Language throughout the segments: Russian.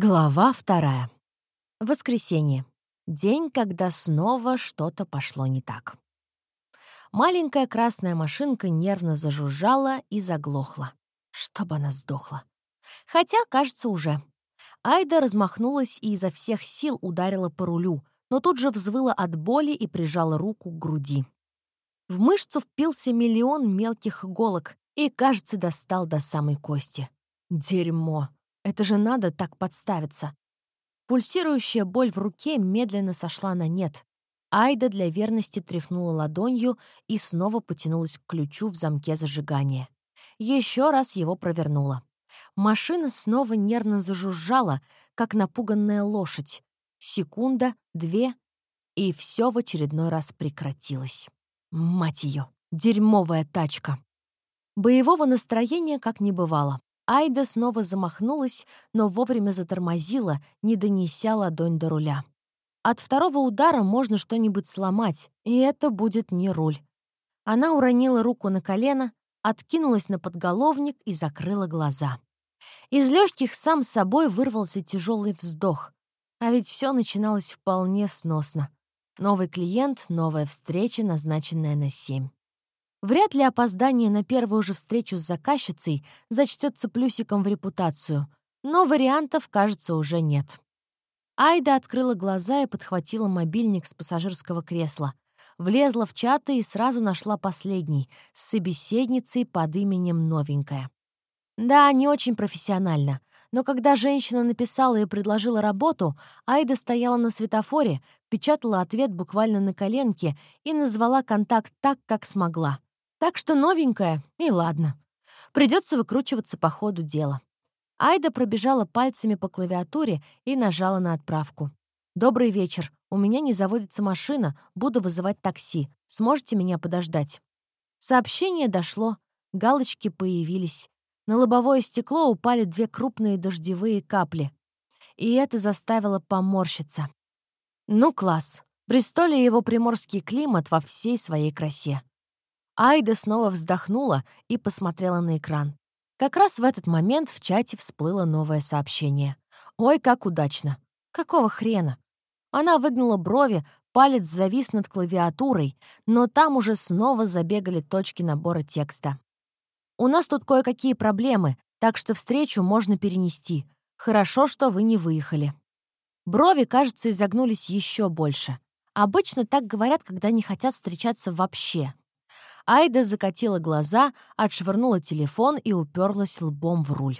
Глава вторая. Воскресенье. День, когда снова что-то пошло не так. Маленькая красная машинка нервно зажужжала и заглохла. Чтобы она сдохла. Хотя, кажется, уже. Айда размахнулась и изо всех сил ударила по рулю, но тут же взвыла от боли и прижала руку к груди. В мышцу впился миллион мелких иголок и, кажется, достал до самой кости. Дерьмо. Это же надо так подставиться. Пульсирующая боль в руке медленно сошла на нет. Айда для верности тряхнула ладонью и снова потянулась к ключу в замке зажигания. Еще раз его провернула. Машина снова нервно зажужжала, как напуганная лошадь. Секунда, две, и все в очередной раз прекратилось. Мать ее, дерьмовая тачка. Боевого настроения как не бывало. Айда снова замахнулась, но вовремя затормозила, не донеся ладонь до руля. От второго удара можно что-нибудь сломать, и это будет не руль. Она уронила руку на колено, откинулась на подголовник и закрыла глаза. Из легких сам собой вырвался тяжелый вздох. А ведь все начиналось вполне сносно. Новый клиент, новая встреча, назначенная на семь. Вряд ли опоздание на первую же встречу с заказчицей зачтется плюсиком в репутацию, но вариантов, кажется, уже нет. Айда открыла глаза и подхватила мобильник с пассажирского кресла. Влезла в чаты и сразу нашла последний, с собеседницей под именем Новенькая. Да, не очень профессионально, но когда женщина написала и предложила работу, Айда стояла на светофоре, печатала ответ буквально на коленке и назвала контакт так, как смогла. Так что новенькая, и ладно. Придется выкручиваться по ходу дела. Айда пробежала пальцами по клавиатуре и нажала на отправку. «Добрый вечер. У меня не заводится машина. Буду вызывать такси. Сможете меня подождать?» Сообщение дошло. Галочки появились. На лобовое стекло упали две крупные дождевые капли. И это заставило поморщиться. Ну, класс. Бристоле его приморский климат во всей своей красе. Айда снова вздохнула и посмотрела на экран. Как раз в этот момент в чате всплыло новое сообщение. «Ой, как удачно! Какого хрена?» Она выгнула брови, палец завис над клавиатурой, но там уже снова забегали точки набора текста. «У нас тут кое-какие проблемы, так что встречу можно перенести. Хорошо, что вы не выехали». Брови, кажется, изогнулись еще больше. Обычно так говорят, когда не хотят встречаться вообще. Айда закатила глаза, отшвырнула телефон и уперлась лбом в руль.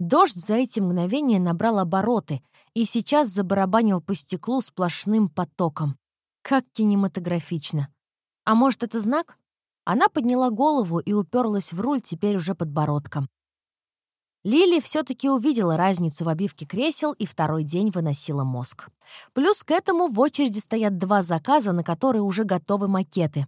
Дождь за эти мгновения набрал обороты и сейчас забарабанил по стеклу сплошным потоком. Как кинематографично. А может, это знак? Она подняла голову и уперлась в руль теперь уже подбородком. Лили все-таки увидела разницу в обивке кресел и второй день выносила мозг. Плюс к этому в очереди стоят два заказа, на которые уже готовы макеты.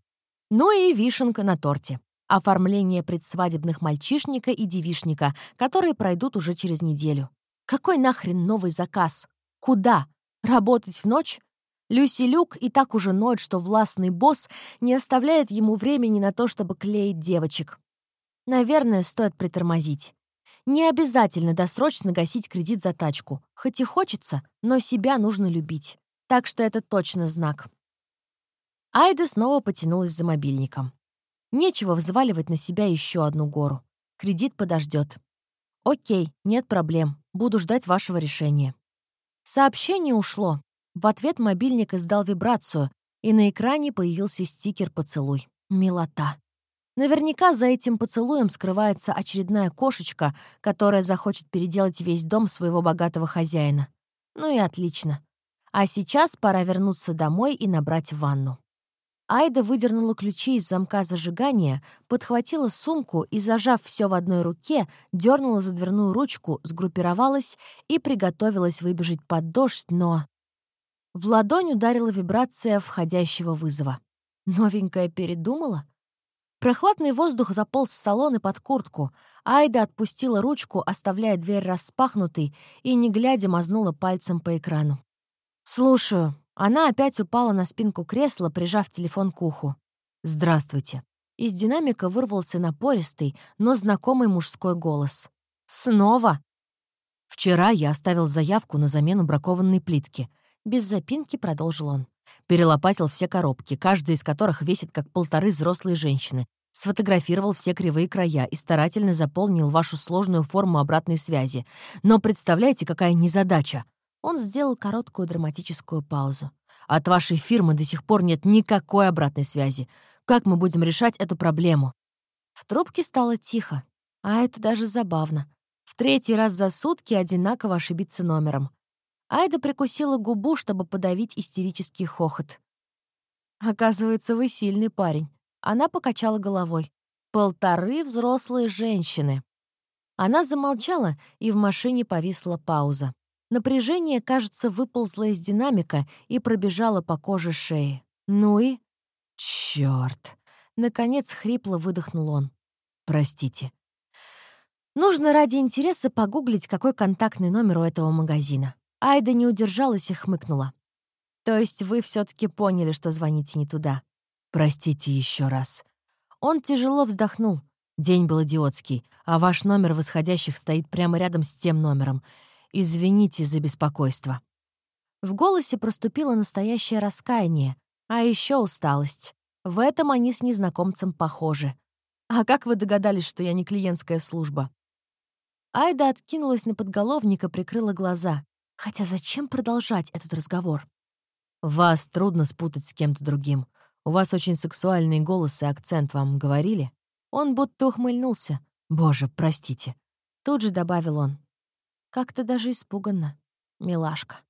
Ну и вишенка на торте. Оформление предсвадебных мальчишника и девишника, которые пройдут уже через неделю. Какой нахрен новый заказ? Куда? Работать в ночь? Люси Люк и так уже ноет, что властный босс не оставляет ему времени на то, чтобы клеить девочек. Наверное, стоит притормозить. Не обязательно досрочно гасить кредит за тачку. Хоть и хочется, но себя нужно любить. Так что это точно знак. Айда снова потянулась за мобильником. Нечего взваливать на себя еще одну гору. Кредит подождет. Окей, нет проблем. Буду ждать вашего решения. Сообщение ушло. В ответ мобильник издал вибрацию, и на экране появился стикер «Поцелуй». Милота. Наверняка за этим поцелуем скрывается очередная кошечка, которая захочет переделать весь дом своего богатого хозяина. Ну и отлично. А сейчас пора вернуться домой и набрать ванну. Айда выдернула ключи из замка зажигания, подхватила сумку и, зажав все в одной руке, дернула за дверную ручку, сгруппировалась и приготовилась выбежать под дождь, но... В ладонь ударила вибрация входящего вызова. Новенькая передумала? Прохладный воздух заполз в салон и под куртку. Айда отпустила ручку, оставляя дверь распахнутой, и, не глядя, мазнула пальцем по экрану. «Слушаю», она опять упала на спинку кресла, прижав телефон к уху. «Здравствуйте». Из динамика вырвался напористый, но знакомый мужской голос. «Снова?» «Вчера я оставил заявку на замену бракованной плитки». Без запинки продолжил он. Перелопатил все коробки, каждая из которых весит как полторы взрослые женщины. Сфотографировал все кривые края и старательно заполнил вашу сложную форму обратной связи. Но представляете, какая незадача? Он сделал короткую драматическую паузу. От вашей фирмы до сих пор нет никакой обратной связи. Как мы будем решать эту проблему? В трубке стало тихо. А это даже забавно. В третий раз за сутки одинаково ошибиться номером. Айда прикусила губу, чтобы подавить истерический хохот. «Оказывается, вы сильный парень». Она покачала головой. «Полторы взрослые женщины». Она замолчала, и в машине повисла пауза. Напряжение, кажется, выползло из динамика и пробежало по коже шеи. Ну и... Чёрт! Наконец хрипло выдохнул он. «Простите». Нужно ради интереса погуглить, какой контактный номер у этого магазина. Айда не удержалась и хмыкнула. «То есть вы все таки поняли, что звоните не туда?» «Простите еще раз». Он тяжело вздохнул. День был идиотский, а ваш номер восходящих стоит прямо рядом с тем номером. Извините за беспокойство. В голосе проступило настоящее раскаяние, а еще усталость. В этом они с незнакомцем похожи. А как вы догадались, что я не клиентская служба? Айда откинулась на подголовник и прикрыла глаза. Хотя зачем продолжать этот разговор? Вас трудно спутать с кем-то другим. У вас очень сексуальный голос и акцент, вам говорили? Он будто ухмыльнулся. Боже, простите. Тут же добавил он. Как-то даже испуганно. Милашка.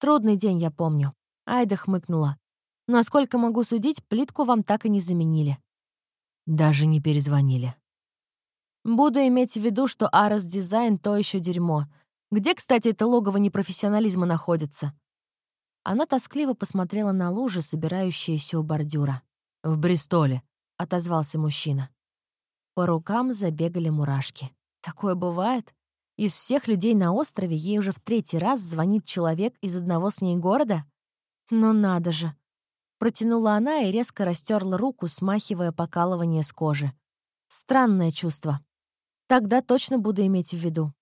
Трудный день, я помню. Айда хмыкнула. Насколько могу судить, плитку вам так и не заменили. Даже не перезвонили. Буду иметь в виду, что Арас Дизайн — то еще дерьмо. Где, кстати, это логово непрофессионализма находится?» Она тоскливо посмотрела на лужи, собирающиеся у бордюра. «В Бристоле», — отозвался мужчина. По рукам забегали мурашки. «Такое бывает? Из всех людей на острове ей уже в третий раз звонит человек из одного с ней города? Ну надо же!» Протянула она и резко растерла руку, смахивая покалывание с кожи. Странное чувство. Тогда точно буду иметь в виду.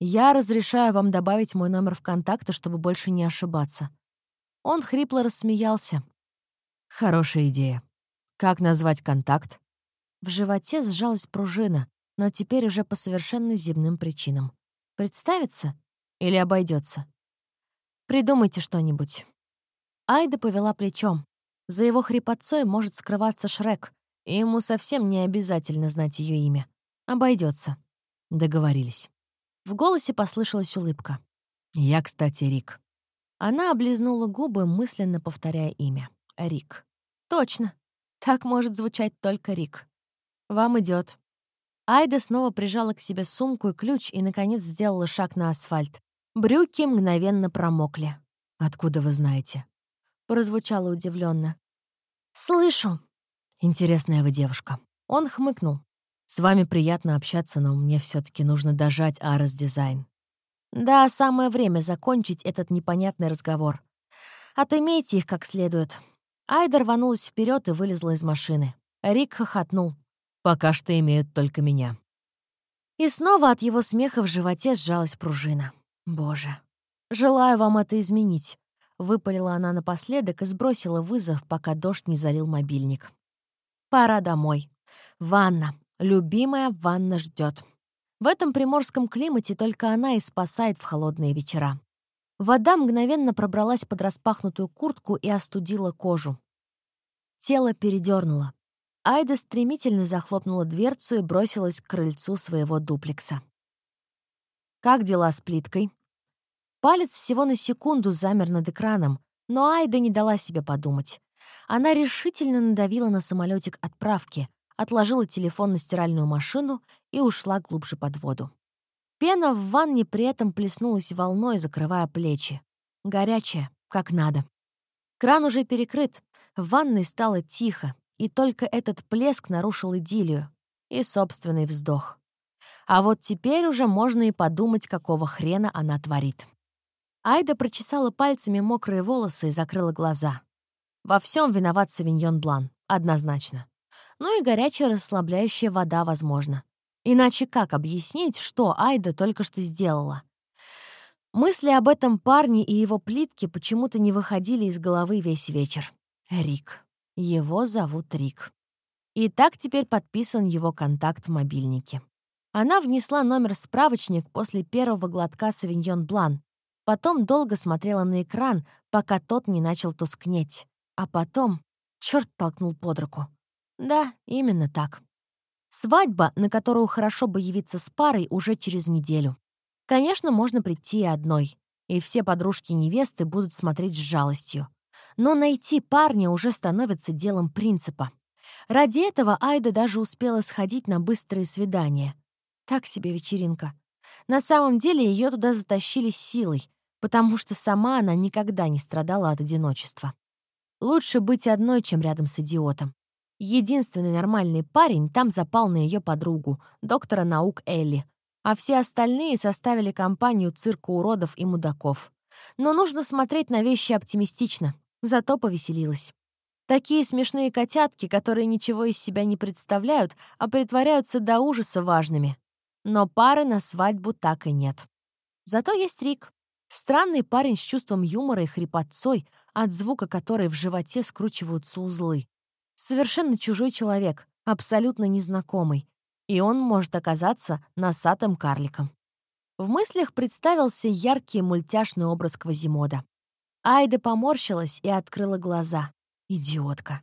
Я разрешаю вам добавить мой номер в контакты, чтобы больше не ошибаться». Он хрипло рассмеялся. «Хорошая идея. Как назвать контакт?» В животе сжалась пружина, но теперь уже по совершенно земным причинам. Представится или обойдется? Придумайте что-нибудь. Айда повела плечом. За его хрипотцой может скрываться Шрек, и ему совсем не обязательно знать ее имя. Обойдется. Договорились. В голосе послышалась улыбка. «Я, кстати, Рик». Она облизнула губы, мысленно повторяя имя. «Рик». «Точно. Так может звучать только Рик. Вам идет. Айда снова прижала к себе сумку и ключ и, наконец, сделала шаг на асфальт. Брюки мгновенно промокли. «Откуда вы знаете?» Прозвучало удивленно. «Слышу». «Интересная вы девушка». Он хмыкнул. С вами приятно общаться, но мне все таки нужно дожать Арас Дизайн. Да, самое время закончить этот непонятный разговор. Отымейте их как следует. Айда рванулась вперед и вылезла из машины. Рик хохотнул. Пока что имеют только меня. И снова от его смеха в животе сжалась пружина. Боже. Желаю вам это изменить. Выпалила она напоследок и сбросила вызов, пока дождь не залил мобильник. Пора домой. Ванна. Любимая ванна ждет. В этом приморском климате только она и спасает в холодные вечера. Вода мгновенно пробралась под распахнутую куртку и остудила кожу. Тело передернуло. Айда стремительно захлопнула дверцу и бросилась к крыльцу своего дуплекса. «Как дела с плиткой?» Палец всего на секунду замер над экраном, но Айда не дала себе подумать. Она решительно надавила на самолетик отправки, отложила телефон на стиральную машину и ушла глубже под воду. Пена в ванне при этом плеснулась волной, закрывая плечи. Горячая, как надо. Кран уже перекрыт, в ванной стало тихо, и только этот плеск нарушил идиллию и собственный вздох. А вот теперь уже можно и подумать, какого хрена она творит. Айда прочесала пальцами мокрые волосы и закрыла глаза. Во всем виноват Савиньон Блан, однозначно ну и горячая расслабляющая вода, возможно. Иначе как объяснить, что Айда только что сделала? Мысли об этом парне и его плитке почему-то не выходили из головы весь вечер. Рик. Его зовут Рик. И так теперь подписан его контакт в мобильнике. Она внесла номер в справочник после первого глотка «Савиньон Блан». Потом долго смотрела на экран, пока тот не начал тускнеть. А потом черт толкнул под руку. Да, именно так. Свадьба, на которую хорошо бы явиться с парой уже через неделю. Конечно, можно прийти и одной, и все подружки невесты будут смотреть с жалостью. Но найти парня уже становится делом принципа. Ради этого Айда даже успела сходить на быстрые свидания — так себе вечеринка. На самом деле ее туда затащили силой, потому что сама она никогда не страдала от одиночества. Лучше быть одной, чем рядом с идиотом. Единственный нормальный парень там запал на ее подругу, доктора наук Элли, а все остальные составили компанию цирка уродов и мудаков. Но нужно смотреть на вещи оптимистично, зато повеселилась. Такие смешные котятки, которые ничего из себя не представляют, а притворяются до ужаса важными. Но пары на свадьбу так и нет. Зато есть Рик. Странный парень с чувством юмора и хрипотцой, от звука которой в животе скручиваются узлы. Совершенно чужой человек, абсолютно незнакомый. И он может оказаться носатым карликом. В мыслях представился яркий мультяшный образ Квазимода. Айда поморщилась и открыла глаза. Идиотка.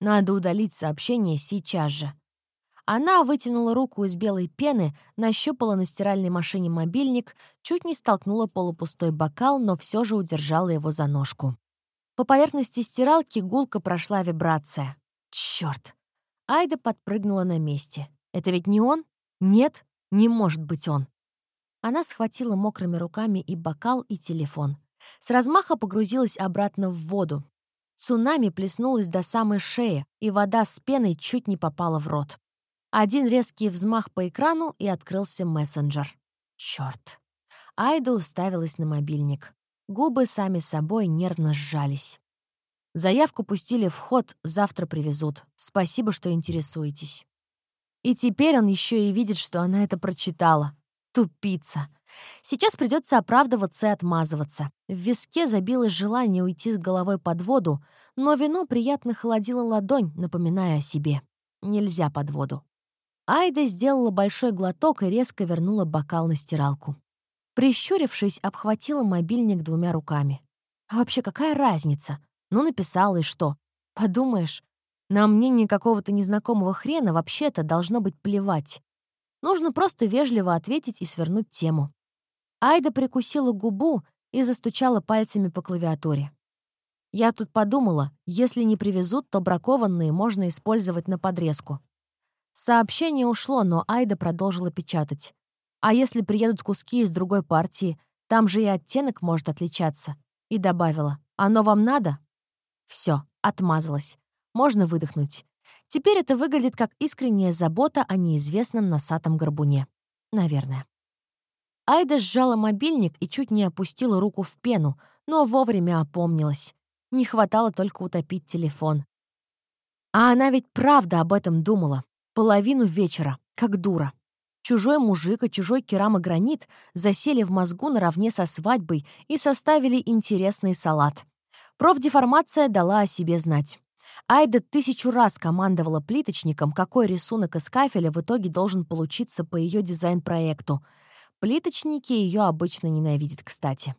Надо удалить сообщение сейчас же. Она вытянула руку из белой пены, нащупала на стиральной машине мобильник, чуть не столкнула полупустой бокал, но все же удержала его за ножку. По поверхности стиралки гулко прошла вибрация. Черт! Айда подпрыгнула на месте. Это ведь не он? Нет, не может быть он. Она схватила мокрыми руками и бокал, и телефон. С размаха погрузилась обратно в воду. Цунами плеснулась до самой шеи, и вода с пеной чуть не попала в рот. Один резкий взмах по экрану, и открылся мессенджер. Чёрт. Айда уставилась на мобильник. Губы сами собой нервно сжались. Заявку пустили в ход, завтра привезут. Спасибо, что интересуетесь. И теперь он еще и видит, что она это прочитала. Тупица. Сейчас придется оправдываться и отмазываться. В виске забилось желание уйти с головой под воду, но вино приятно холодило ладонь, напоминая о себе. Нельзя под воду. Айда сделала большой глоток и резко вернула бокал на стиралку. Прищурившись, обхватила мобильник двумя руками. А вообще какая разница? Ну, написала и что? Подумаешь, на мнение какого-то незнакомого хрена вообще-то должно быть плевать. Нужно просто вежливо ответить и свернуть тему. Айда прикусила губу и застучала пальцами по клавиатуре. Я тут подумала, если не привезут, то бракованные можно использовать на подрезку. Сообщение ушло, но Айда продолжила печатать. А если приедут куски из другой партии, там же и оттенок может отличаться. И добавила, оно вам надо? Все, отмазалась. Можно выдохнуть. Теперь это выглядит как искренняя забота о неизвестном носатом горбуне. Наверное. Айда сжала мобильник и чуть не опустила руку в пену, но вовремя опомнилась. Не хватало только утопить телефон. А она ведь правда об этом думала. Половину вечера, как дура. Чужой мужик и чужой керамогранит засели в мозгу наравне со свадьбой и составили интересный салат. Профдеформация дала о себе знать. Айда тысячу раз командовала плиточником, какой рисунок из кафеля в итоге должен получиться по ее дизайн-проекту. Плиточники ее обычно ненавидят, кстати.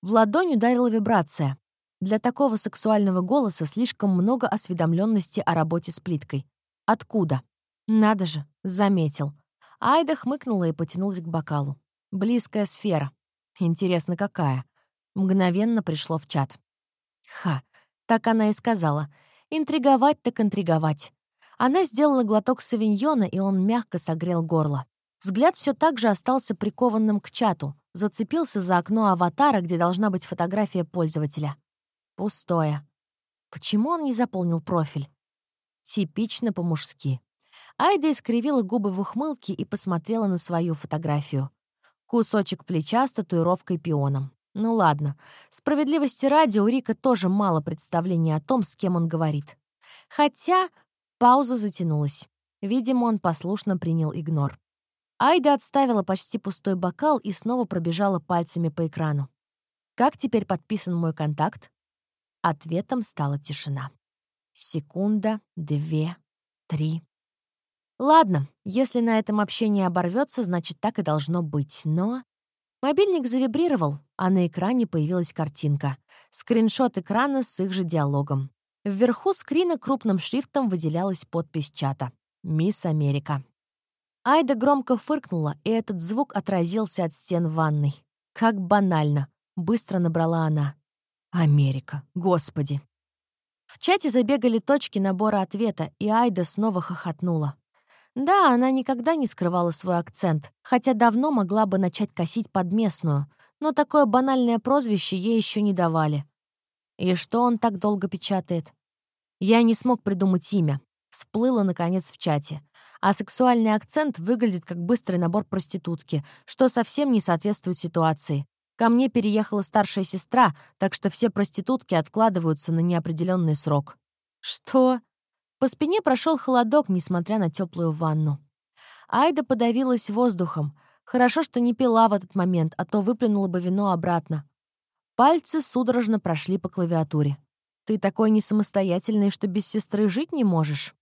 В ладонь ударила вибрация. Для такого сексуального голоса слишком много осведомленности о работе с плиткой. Откуда? Надо же, заметил. Айда хмыкнула и потянулась к бокалу. Близкая сфера. Интересно, какая? Мгновенно пришло в чат. Ха, так она и сказала. Интриговать так интриговать. Она сделала глоток савиньона, и он мягко согрел горло. Взгляд все так же остался прикованным к чату, зацепился за окно аватара, где должна быть фотография пользователя. Пустое. Почему он не заполнил профиль? Типично по-мужски. Айда искривила губы в ухмылке и посмотрела на свою фотографию. Кусочек плеча с татуировкой пионом. Ну ладно, справедливости ради у Рика тоже мало представления о том, с кем он говорит. Хотя пауза затянулась. Видимо, он послушно принял игнор. Айда отставила почти пустой бокал и снова пробежала пальцами по экрану. «Как теперь подписан мой контакт?» Ответом стала тишина. Секунда, две, три. Ладно, если на этом общение оборвется, значит, так и должно быть. Но Мобильник завибрировал, а на экране появилась картинка. Скриншот экрана с их же диалогом. Вверху скрина крупным шрифтом выделялась подпись чата. «Мисс Америка». Айда громко фыркнула, и этот звук отразился от стен ванной. Как банально. Быстро набрала она. «Америка. Господи!» В чате забегали точки набора ответа, и Айда снова хохотнула. Да, она никогда не скрывала свой акцент, хотя давно могла бы начать косить под местную, но такое банальное прозвище ей еще не давали. И что он так долго печатает? Я не смог придумать имя. Всплыло, наконец, в чате. А сексуальный акцент выглядит как быстрый набор проститутки, что совсем не соответствует ситуации. Ко мне переехала старшая сестра, так что все проститутки откладываются на неопределенный срок. Что? По спине прошел холодок, несмотря на теплую ванну. Айда подавилась воздухом. Хорошо, что не пила в этот момент, а то выплюнула бы вино обратно. Пальцы судорожно прошли по клавиатуре. «Ты такой несамостоятельный, что без сестры жить не можешь?»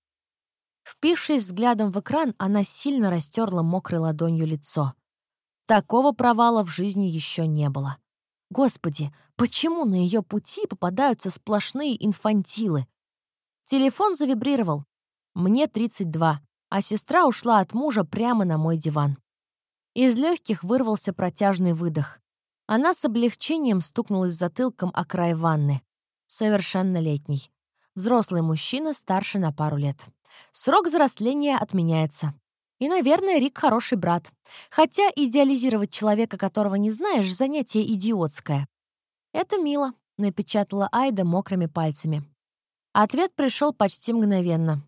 Впившись взглядом в экран, она сильно растерла мокрой ладонью лицо. Такого провала в жизни еще не было. Господи, почему на ее пути попадаются сплошные инфантилы? Телефон завибрировал. Мне 32, а сестра ушла от мужа прямо на мой диван. Из легких вырвался протяжный выдох. Она с облегчением стукнулась затылком о край ванны. Совершеннолетний. Взрослый мужчина старше на пару лет. Срок взросления отменяется. И, наверное, Рик хороший брат. Хотя идеализировать человека, которого не знаешь, занятие идиотское. «Это мило», — напечатала Айда мокрыми пальцами. Ответ пришел почти мгновенно.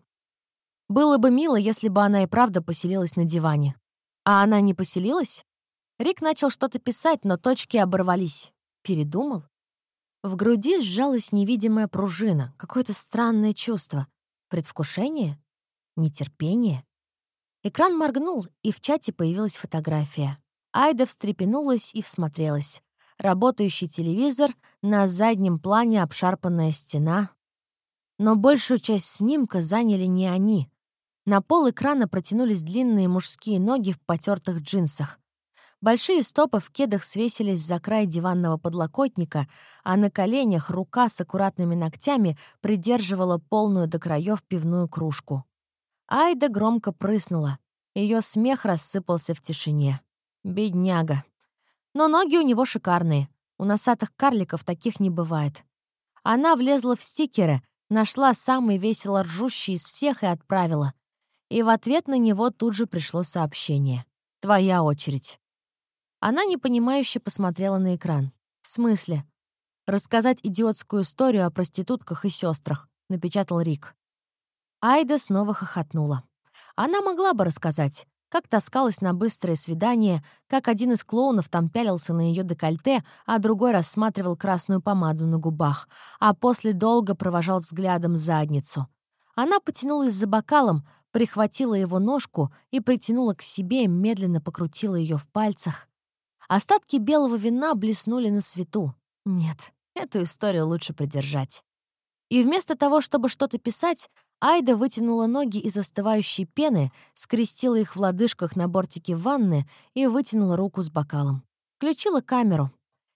Было бы мило, если бы она и правда поселилась на диване. А она не поселилась? Рик начал что-то писать, но точки оборвались. Передумал? В груди сжалась невидимая пружина, какое-то странное чувство. Предвкушение? Нетерпение? Экран моргнул, и в чате появилась фотография. Айда встрепенулась и всмотрелась. Работающий телевизор, на заднем плане обшарпанная стена, но большую часть снимка заняли не они. На пол экрана протянулись длинные мужские ноги в потертых джинсах. Большие стопы в кедах свесились за край диванного подлокотника, а на коленях рука с аккуратными ногтями придерживала полную до краев пивную кружку. Айда громко прыснула. Ее смех рассыпался в тишине. Бедняга. Но ноги у него шикарные. У носатых карликов таких не бывает. Она влезла в стикеры — Нашла самый весело ржущий из всех и отправила. И в ответ на него тут же пришло сообщение. «Твоя очередь». Она непонимающе посмотрела на экран. «В смысле?» «Рассказать идиотскую историю о проститутках и сестрах», — напечатал Рик. Айда снова хохотнула. Она могла бы рассказать, как таскалась на быстрое свидание, как один из клоунов там пялился на ее декольте, а другой рассматривал красную помаду на губах, а после долго провожал взглядом задницу. Она потянулась за бокалом, прихватила его ножку и притянула к себе, медленно покрутила ее в пальцах. Остатки белого вина блеснули на свету. Нет, эту историю лучше придержать. И вместо того, чтобы что-то писать, Айда вытянула ноги из остывающей пены, скрестила их в лодыжках на бортике ванны и вытянула руку с бокалом. Включила камеру.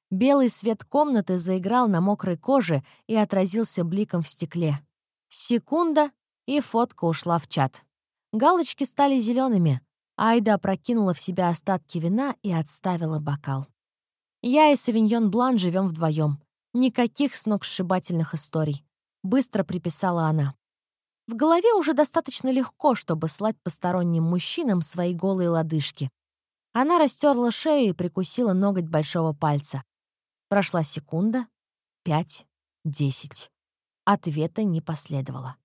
Белый свет комнаты заиграл на мокрой коже и отразился бликом в стекле. Секунда, и фотка ушла в чат. Галочки стали зелеными. Айда опрокинула в себя остатки вина и отставила бокал. Я и Савиньон Блан живем вдвоем. Никаких сногсшибательных историй. Быстро приписала она. В голове уже достаточно легко, чтобы слать посторонним мужчинам свои голые лодыжки. Она растерла шею и прикусила ноготь большого пальца. Прошла секунда, пять, десять. Ответа не последовало.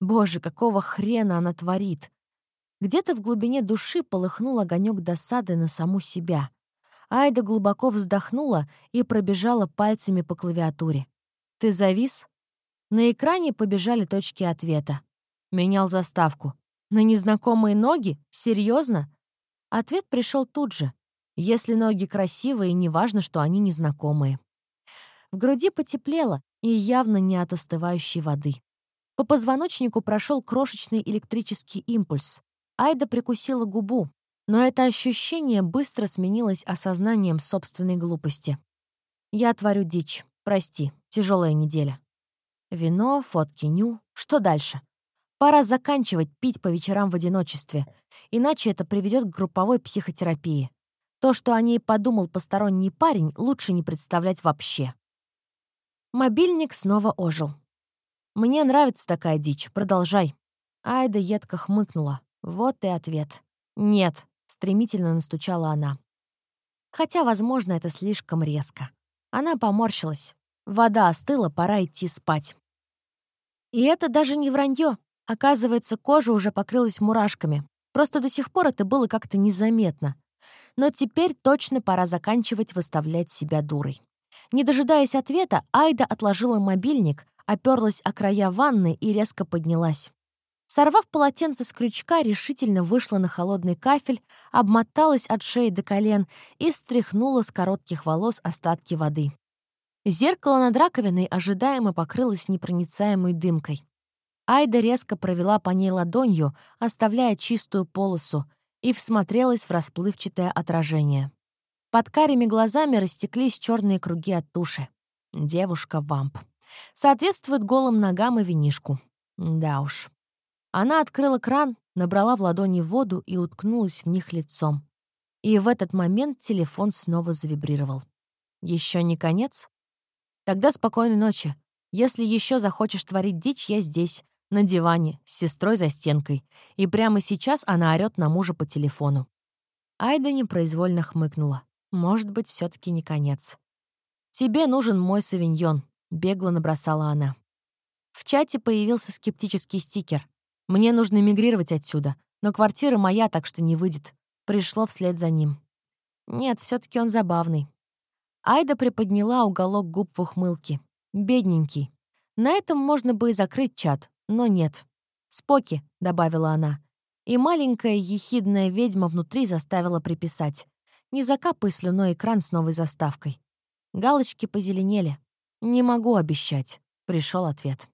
Боже, какого хрена она творит? Где-то в глубине души полыхнул огонек досады на саму себя. Айда глубоко вздохнула и пробежала пальцами по клавиатуре. «Ты завис?» На экране побежали точки ответа. Менял заставку. На незнакомые ноги? Серьезно? Ответ пришел тут же. Если ноги красивые, неважно, что они незнакомые. В груди потеплело, и явно не от остывающей воды. По позвоночнику прошел крошечный электрический импульс. Айда прикусила губу, но это ощущение быстро сменилось осознанием собственной глупости. «Я творю дичь. Прости. Тяжелая неделя». Вино, фотки ню. Что дальше? Пора заканчивать пить по вечерам в одиночестве, иначе это приведет к групповой психотерапии. То, что о ней подумал посторонний парень, лучше не представлять вообще. Мобильник снова ожил. «Мне нравится такая дичь. Продолжай». Айда едко хмыкнула. Вот и ответ. «Нет», — стремительно настучала она. Хотя, возможно, это слишком резко. Она поморщилась. Вода остыла, пора идти спать. И это даже не вранье. Оказывается, кожа уже покрылась мурашками. Просто до сих пор это было как-то незаметно. Но теперь точно пора заканчивать выставлять себя дурой. Не дожидаясь ответа, Айда отложила мобильник, оперлась о края ванны и резко поднялась. Сорвав полотенце с крючка, решительно вышла на холодный кафель, обмоталась от шеи до колен и стряхнула с коротких волос остатки воды. Зеркало над раковиной ожидаемо покрылось непроницаемой дымкой. Айда резко провела по ней ладонью, оставляя чистую полосу, и всмотрелась в расплывчатое отражение. Под карими глазами растеклись черные круги от туши. Девушка-вамп. Соответствует голым ногам и винишку. Да уж. Она открыла кран, набрала в ладони воду и уткнулась в них лицом. И в этот момент телефон снова завибрировал. Еще не конец? Тогда спокойной ночи. Если еще захочешь творить дичь, я здесь, на диване, с сестрой за стенкой. И прямо сейчас она орёт на мужа по телефону. Айда непроизвольно хмыкнула. Может быть, все таки не конец. «Тебе нужен мой савиньон», — бегло набросала она. В чате появился скептический стикер. «Мне нужно мигрировать отсюда, но квартира моя, так что не выйдет». Пришло вслед за ним. Нет, все таки он забавный. Айда приподняла уголок губ в ухмылке. Бедненький. На этом можно бы и закрыть чат, но нет. «Споки», — добавила она. И маленькая ехидная ведьма внутри заставила приписать. Не закапай слюной экран с новой заставкой. Галочки позеленели. «Не могу обещать», — пришел ответ.